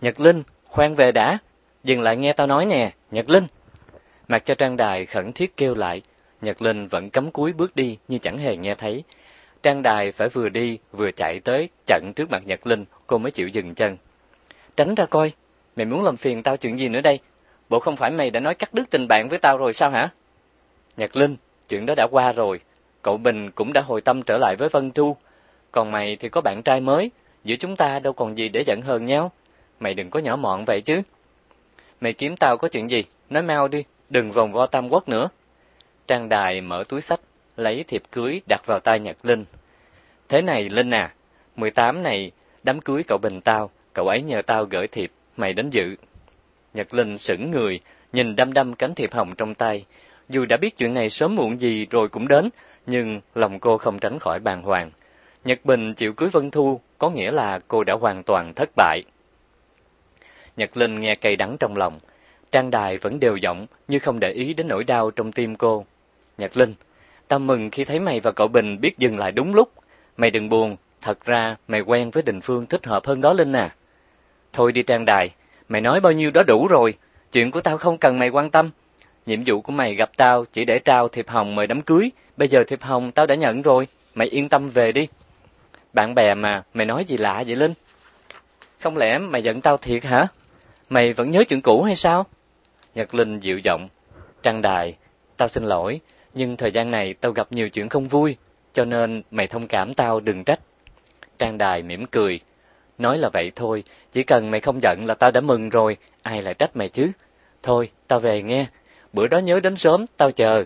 Nhật Linh, khoan về đã. Dừng lại nghe tao nói nè, Nhật Linh. Mặc cho Trang Đài khẩn thiết kêu lại, Nhật Linh vẫn cắm cúi bước đi như chẳng hề nghe thấy. Trang Đài phải vừa đi vừa chạy tới chặn trước mặt Nhật Linh, cô mới chịu dừng chân. Tránh ra coi, mày muốn làm phiền tao chuyện gì nữa đây? Bộ không phải mày đã nói cắt đứt tình bạn với tao rồi sao hả? Nhật Linh, chuyện đó đã qua rồi. Cậu Bình cũng đã hồi tâm trở lại với Vân Thu. Còn mày thì có bạn trai mới, giữa chúng ta đâu còn gì để giận hờn nhau. Mày đừng có nhỏ mọn vậy chứ. Mày kiếm tao có chuyện gì? Nói mau đi, đừng vòng vo tam quốc nữa. Trang Đài mở túi sách, lấy thiệp cưới đặt vào tay Nhật Linh. Thế này Linh à, 18 này, đám cưới cậu Bình tao, cậu ấy nhờ tao gửi thiệp, mày đến dự. Nhật Linh sững người, nhìn đăm đăm cánh thiệp hồng trong tay. Dù đã biết chuyện này sớm muộn gì rồi cũng đến, nhưng lòng cô không tránh khỏi bàng hoàng. Nhật Bình chịu cưới Vân Thu, có nghĩa là cô đã hoàn toàn thất bại. Nhật Linh nghe cay đắng trong lòng. Trang đài vẫn đều giọng, như không để ý đến nỗi đau trong tim cô. Nhật Linh, tao mừng khi thấy mày và cậu Bình biết dừng lại đúng lúc. Mày đừng buồn, thật ra mày quen với Đình Phương thích hợp hơn đó Linh à. Thôi đi Trang đài, mày nói bao nhiêu đó đủ rồi, chuyện của tao không cần mày quan tâm. Nhiệm vụ của mày gặp tao chỉ để trao thiệp hồng mời đám cưới, bây giờ thiệp hồng tao đã nhận rồi, mày yên tâm về đi. Bạn bè mà, mày nói gì lạ vậy Linh? Không lẽ mày giận tao thiệt hả? Mày vẫn nhớ chuyện cũ hay sao? Nhật Linh dịu giọng. Trăng đài, tao xin lỗi, nhưng thời gian này tao gặp nhiều chuyện không vui, cho nên mày thông cảm tao đừng trách. Trang đài mỉm cười. Nói là vậy thôi, chỉ cần mày không giận là tao đã mừng rồi, ai lại trách mày chứ. Thôi, tao về nghe, bữa đó nhớ đến sớm, tao chờ.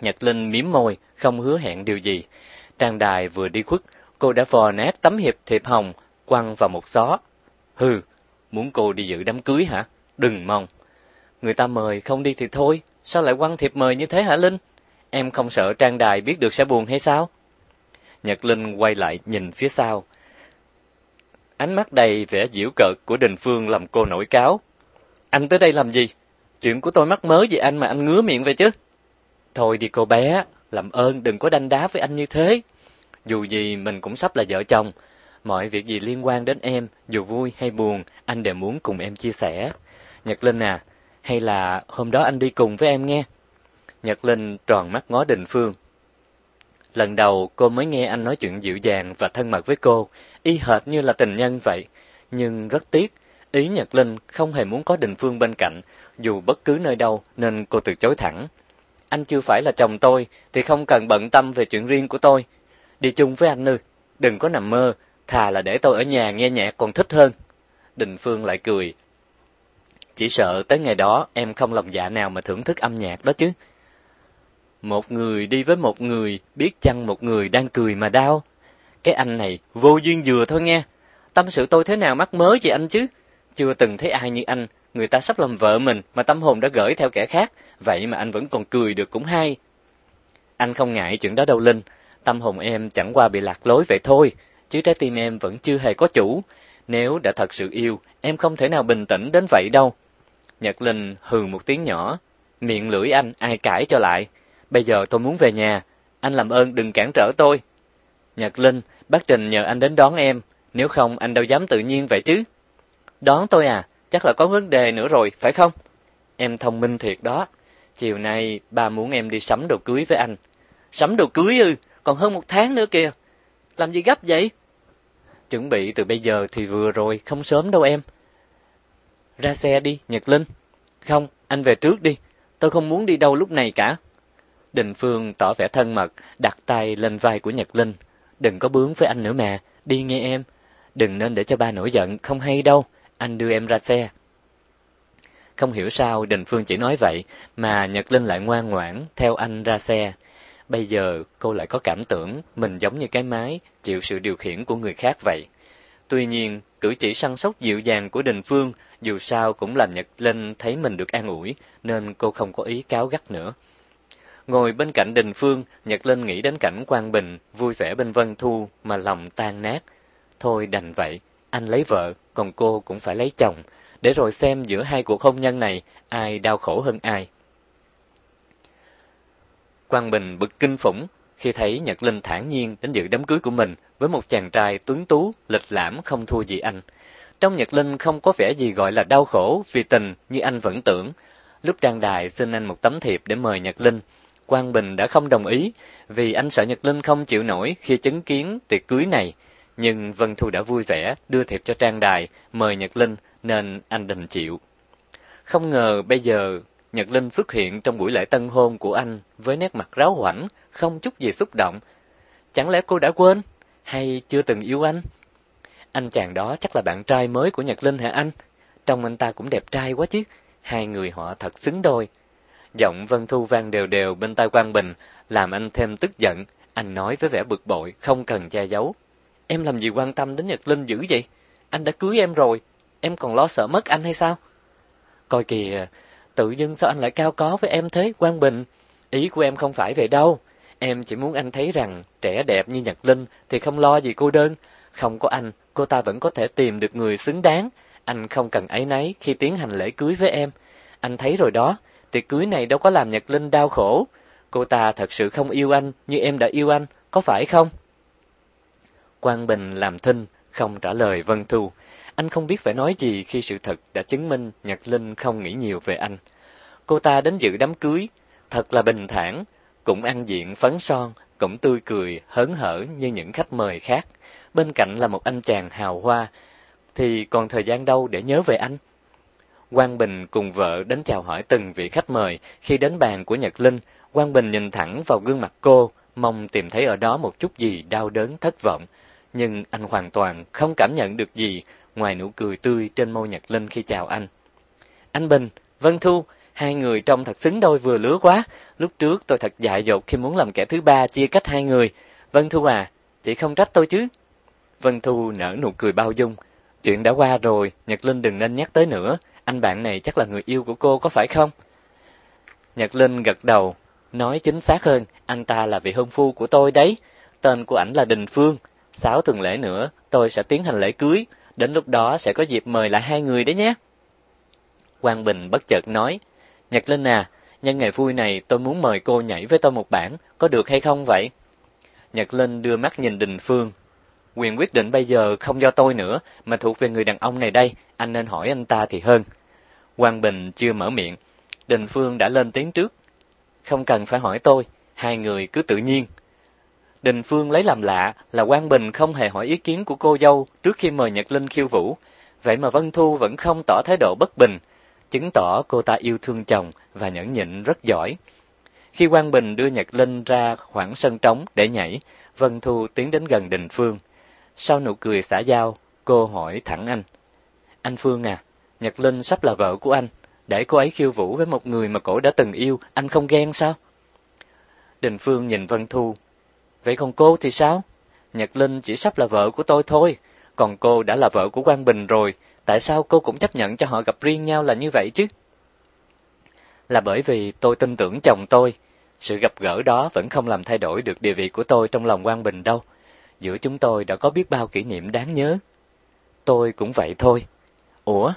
Nhật Linh miếm môi, không hứa hẹn điều gì. Trang đài vừa đi khuất, cô đã vò nát tấm hiệp thiệp hồng, quăng vào một xó. Hừ, muốn cô đi dự đám cưới hả? Đừng mong. Người ta mời không đi thì thôi, sao lại quăng thiệp mời như thế hả Linh? Em không sợ trang đài biết được sẽ buồn hay sao? Nhật Linh quay lại nhìn phía sau. Ánh mắt đầy vẻ giễu cợt của Đình Phương làm cô nổi cáo. Anh tới đây làm gì? Chuyện của tôi mắc mớ gì anh mà anh ngứa miệng vậy chứ? Thôi đi cô bé, làm ơn đừng có đanh đá với anh như thế. Dù gì mình cũng sắp là vợ chồng, mọi việc gì liên quan đến em, dù vui hay buồn, anh đều muốn cùng em chia sẻ. Nhật Linh à, hay là hôm đó anh đi cùng với em nghe? Nhật Linh tròn mắt ngó Đình Phương. Lần đầu cô mới nghe anh nói chuyện dịu dàng và thân mật với cô, y hệt như là tình nhân vậy. Nhưng rất tiếc, ý Nhật Linh không hề muốn có Đình Phương bên cạnh, dù bất cứ nơi đâu nên cô từ chối thẳng. Anh chưa phải là chồng tôi, thì không cần bận tâm về chuyện riêng của tôi. Đi chung với anh ư, đừng có nằm mơ, thà là để tôi ở nhà nghe nhạc còn thích hơn. Đình Phương lại cười. Chỉ sợ tới ngày đó em không lòng dạ nào mà thưởng thức âm nhạc đó chứ. Một người đi với một người, biết chăng một người đang cười mà đau. Cái anh này vô duyên vừa thôi nghe. Tâm sự tôi thế nào mắc mớ gì anh chứ? Chưa từng thấy ai như anh, người ta sắp làm vợ mình mà tâm hồn đã gửi theo kẻ khác, vậy mà anh vẫn còn cười được cũng hay. Anh không ngại chuyện đó đâu Linh, tâm hồn em chẳng qua bị lạc lối vậy thôi, chứ trái tim em vẫn chưa hề có chủ. Nếu đã thật sự yêu, em không thể nào bình tĩnh đến vậy đâu. Nhật Linh hừ một tiếng nhỏ, miệng lưỡi anh ai cãi cho lại. Bây giờ tôi muốn về nhà, anh làm ơn đừng cản trở tôi. Nhật Linh, bác Trình nhờ anh đến đón em, nếu không anh đâu dám tự nhiên vậy chứ. Đón tôi à, chắc là có vấn đề nữa rồi, phải không? Em thông minh thiệt đó. Chiều nay ba muốn em đi sắm đồ cưới với anh. Sắm đồ cưới ư, còn hơn một tháng nữa kìa. Làm gì gấp vậy? Chuẩn bị từ bây giờ thì vừa rồi, không sớm đâu em. Ra xe đi, Nhật Linh. Không, anh về trước đi. Tôi không muốn đi đâu lúc này cả. Đình Phương tỏ vẻ thân mật, đặt tay lên vai của Nhật Linh. Đừng có bướng với anh nữa mà, đi nghe em. Đừng nên để cho ba nổi giận, không hay đâu. Anh đưa em ra xe. Không hiểu sao Đình Phương chỉ nói vậy, mà Nhật Linh lại ngoan ngoãn theo anh ra xe. Bây giờ cô lại có cảm tưởng mình giống như cái máy, chịu sự điều khiển của người khác vậy. Tuy nhiên, cử chỉ săn sóc dịu dàng của Đình Phương dù sao cũng làm Nhật Linh thấy mình được an ủi, nên cô không có ý cáo gắt nữa. Ngồi bên cạnh Đình Phương, Nhật Linh nghĩ đến cảnh Quang Bình vui vẻ bên Vân Thu mà lòng tan nát. Thôi đành vậy, anh lấy vợ, còn cô cũng phải lấy chồng, để rồi xem giữa hai cuộc hôn nhân này ai đau khổ hơn ai. Quang Bình bực kinh phủng khi thấy Nhật Linh thản nhiên đến dự đám cưới của mình với một chàng trai tuấn tú, lịch lãm không thua gì anh. Trong Nhật Linh không có vẻ gì gọi là đau khổ vì tình như anh vẫn tưởng. Lúc Trang Đài xin anh một tấm thiệp để mời Nhật Linh, Quang Bình đã không đồng ý vì anh sợ Nhật Linh không chịu nổi khi chứng kiến tiệc cưới này. Nhưng Vân Thu đã vui vẻ đưa thiệp cho Trang Đài mời Nhật Linh nên anh đành chịu. Không ngờ bây giờ Nhật Linh xuất hiện trong buổi lễ tân hôn của anh với nét mặt ráo hoảnh, không chút gì xúc động. Chẳng lẽ cô đã quên hay chưa từng yêu anh? Anh chàng đó chắc là bạn trai mới của Nhật Linh hả anh? Trông anh ta cũng đẹp trai quá chứ. Hai người họ thật xứng đôi. Giọng Vân Thu vang đều đều bên tai Quang Bình, làm anh thêm tức giận. Anh nói với vẻ bực bội, không cần che giấu. Em làm gì quan tâm đến Nhật Linh dữ vậy? Anh đã cưới em rồi, em còn lo sợ mất anh hay sao? Coi kìa, tự dưng sao anh lại cao có với em thế, Quang Bình? Ý của em không phải vậy đâu. Em chỉ muốn anh thấy rằng trẻ đẹp như Nhật Linh thì không lo gì cô đơn. Không có anh, cô ta vẫn có thể tìm được người xứng đáng. Anh không cần ấy nấy khi tiến hành lễ cưới với em. Anh thấy rồi đó, tiệc cưới này đâu có làm Nhật Linh đau khổ. Cô ta thật sự không yêu anh như em đã yêu anh, có phải không? Quang Bình làm thinh, không trả lời Vân Thu. Anh không biết phải nói gì khi sự thật đã chứng minh Nhật Linh không nghĩ nhiều về anh. Cô ta đến dự đám cưới, thật là bình thản, cũng ăn diện phấn son, cũng tươi cười, hớn hở như những khách mời khác. Bên cạnh là một anh chàng hào hoa, thì còn thời gian đâu để nhớ về anh? Quang Bình cùng vợ đến chào hỏi từng vị khách mời, khi đến bàn của Nhật Linh, Quang Bình nhìn thẳng vào gương mặt cô, mong tìm thấy ở đó một chút gì đau đớn thất vọng, nhưng anh hoàn toàn không cảm nhận được gì ngoài nụ cười tươi trên môi Nhật Linh khi chào anh. Anh Bình, Vân Thu, hai người trông thật xứng đôi vừa lứa quá. Lúc trước tôi thật dại dột khi muốn làm kẻ thứ ba chia cách hai người. Vân Thu à, chị không trách tôi chứ? Vân Thu nở nụ cười bao dung. Chuyện đã qua rồi, Nhật Linh đừng nên nhắc tới nữa. Anh bạn này chắc là người yêu của cô có phải không? Nhật Linh gật đầu, nói chính xác hơn, anh ta là vị hôn phu của tôi đấy. Tên của ảnh là Đình Phương. Sáu tuần lễ nữa, tôi sẽ tiến hành lễ cưới. Đến lúc đó sẽ có dịp mời lại hai người đấy nhé. Quang Bình bất chợt nói, Nhật Linh à, nhân ngày vui này tôi muốn mời cô nhảy với tôi một bản, có được hay không vậy? Nhật Linh đưa mắt nhìn Đình Phương. Quyền quyết định bây giờ không do tôi nữa, mà thuộc về người đàn ông này đây, anh nên hỏi anh ta thì hơn. Quang Bình chưa mở miệng, Đình Phương đã lên tiếng trước. Không cần phải hỏi tôi, hai người cứ tự nhiên. Đình Phương lấy làm lạ là Quang Bình không hề hỏi ý kiến của cô dâu trước khi mời Nhật Linh khiêu vũ, vậy mà Vân Thu vẫn không tỏ thái độ bất bình, chứng tỏ cô ta yêu thương chồng và nhẫn nhịn rất giỏi. Khi Quang Bình đưa Nhật Linh ra khoảng sân trống để nhảy, Vân Thu tiến đến gần Đình Phương. Sau nụ cười xả giao, cô hỏi thẳng anh. Anh Phương à, Nhật Linh sắp là vợ của anh, để cô ấy khiêu vũ với một người mà cổ đã từng yêu, anh không ghen sao? Đình Phương nhìn Vân Thu. Vậy còn cô thì sao? Nhật Linh chỉ sắp là vợ của tôi thôi, còn cô đã là vợ của Quang Bình rồi, tại sao cô cũng chấp nhận cho họ gặp riêng nhau là như vậy chứ? Là bởi vì tôi tin tưởng chồng tôi, sự gặp gỡ đó vẫn không làm thay đổi được địa vị của tôi trong lòng Quang Bình đâu. Giữa chúng tôi đã có biết bao kỷ niệm đáng nhớ. Tôi cũng vậy thôi. Ủa,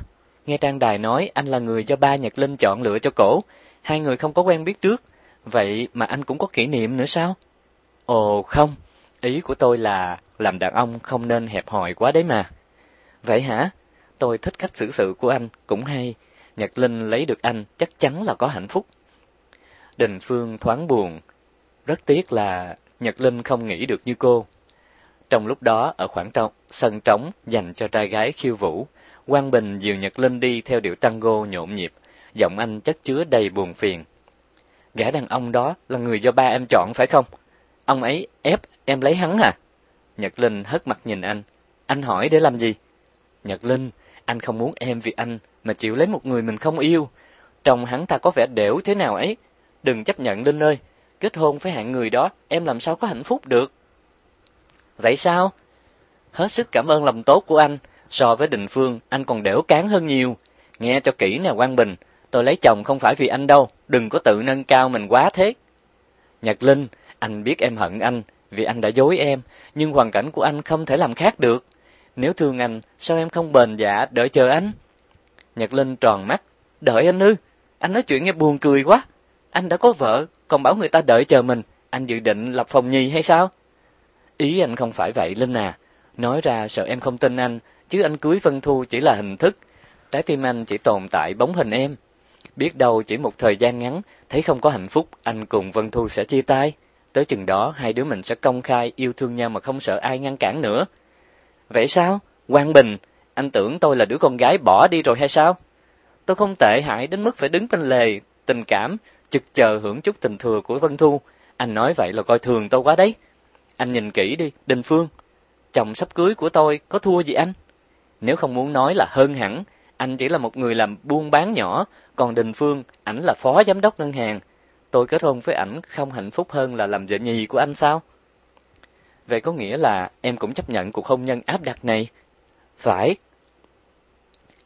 nghe Trang Đài nói anh là người do ba Nhật Linh chọn lựa cho cổ, hai người không có quen biết trước, vậy mà anh cũng có kỷ niệm nữa sao? Ồ không, ý của tôi là làm đàn ông không nên hẹp hòi quá đấy mà. Vậy hả? Tôi thích cách xử sự của anh, cũng hay. Nhật Linh lấy được anh chắc chắn là có hạnh phúc. Đình Phương thoáng buồn. Rất tiếc là Nhật Linh không nghĩ được như cô. Trong lúc đó, ở khoảng trống sân trống dành cho trai gái khiêu vũ, Quang Bình dìu Nhật Linh đi theo điệu tango nhộn nhịp, giọng anh chất chứa đầy buồn phiền. Gã đàn ông đó là người do ba em chọn phải không? Ông ấy ép em lấy hắn à? Nhật Linh hất mặt nhìn anh. Anh hỏi để làm gì? Nhật Linh, anh không muốn em vì anh mà chịu lấy một người mình không yêu. Trông hắn ta có vẻ đểu thế nào ấy. Đừng chấp nhận Linh ơi. Kết hôn với hạng người đó, em làm sao có hạnh phúc được. Vậy sao? Hết sức cảm ơn lòng tốt của anh. So với Đình Phương, anh còn đểu cán hơn nhiều. Nghe cho kỹ nè Quang Bình. Tôi lấy chồng không phải vì anh đâu. Đừng có tự nâng cao mình quá thế. Nhật Linh, anh biết em hận anh vì anh đã dối em. Nhưng hoàn cảnh của anh không thể làm khác được. Nếu thương anh, sao em không bền dạ đợi chờ anh? Nhật Linh tròn mắt. Đợi anh ư? Anh nói chuyện nghe buồn cười quá. Anh đã có vợ, còn bảo người ta đợi chờ mình. Anh dự định lập phòng nhì hay sao? Ý anh không phải vậy Linh à. Nói ra sợ em không tin anh, chứ anh cưới Vân Thu chỉ là hình thức. Trái tim anh chỉ tồn tại bóng hình em. Biết đâu chỉ một thời gian ngắn, thấy không có hạnh phúc, anh cùng Vân Thu sẽ chia tay. Tới chừng đó, hai đứa mình sẽ công khai yêu thương nhau mà không sợ ai ngăn cản nữa. Vậy sao? Quang Bình, anh tưởng tôi là đứa con gái bỏ đi rồi hay sao? Tôi không tệ hại đến mức phải đứng bên lề tình cảm, chực chờ hưởng chút tình thừa của Vân Thu. Anh nói vậy là coi thường tôi quá đấy. Anh nhìn kỹ đi, Đình Phương. Chồng sắp cưới của tôi có thua gì anh? Nếu không muốn nói là hơn hẳn, anh chỉ là một người làm buôn bán nhỏ, còn Đình Phương, ảnh là phó giám đốc ngân hàng. Tôi kết hôn với ảnh không hạnh phúc hơn là làm vợ nhì của anh sao? Vậy có nghĩa là em cũng chấp nhận cuộc hôn nhân áp đặt này? Phải.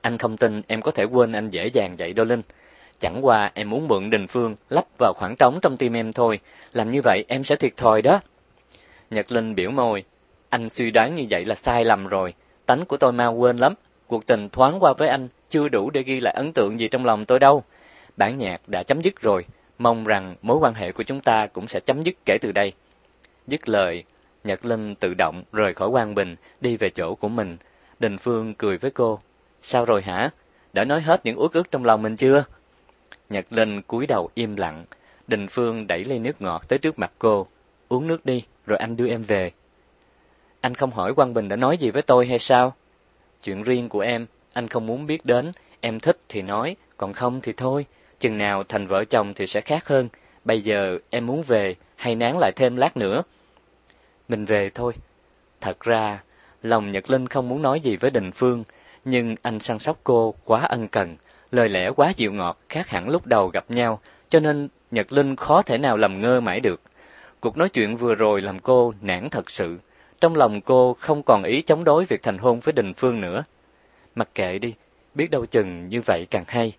Anh không tin em có thể quên anh dễ dàng vậy đâu Linh. Chẳng qua em muốn mượn Đình Phương lắp vào khoảng trống trong tim em thôi, làm như vậy em sẽ thiệt thòi đó. Nhật Linh biểu môi, anh suy đoán như vậy là sai lầm rồi, tánh của tôi mau quên lắm, cuộc tình thoáng qua với anh chưa đủ để ghi lại ấn tượng gì trong lòng tôi đâu. Bản nhạc đã chấm dứt rồi, mong rằng mối quan hệ của chúng ta cũng sẽ chấm dứt kể từ đây. Dứt lời, Nhật Linh tự động rời khỏi Quang Bình, đi về chỗ của mình. Đình Phương cười với cô, "Sao rồi hả? Đã nói hết những uất ức trong lòng mình chưa?" Nhật Linh cúi đầu im lặng, Đình Phương đẩy ly nước ngọt tới trước mặt cô, "Uống nước đi, rồi anh đưa em về." Anh không hỏi Quang Bình đã nói gì với tôi hay sao? Chuyện riêng của em, anh không muốn biết đến, em thích thì nói, còn không thì thôi, chừng nào thành vợ chồng thì sẽ khác hơn. Bây giờ em muốn về hay nán lại thêm lát nữa? Mình về thôi. Thật ra, lòng Nhật Linh không muốn nói gì với Đình Phương, nhưng anh săn sóc cô quá ân cần, lời lẽ quá dịu ngọt khác hẳn lúc đầu gặp nhau, cho nên Nhật Linh khó thể nào làm ngơ mãi được. Cuộc nói chuyện vừa rồi làm cô nản thật sự. Trong lòng cô không còn ý chống đối việc thành hôn với Đình Phương nữa. Mặc kệ đi, biết đâu chừng như vậy càng hay.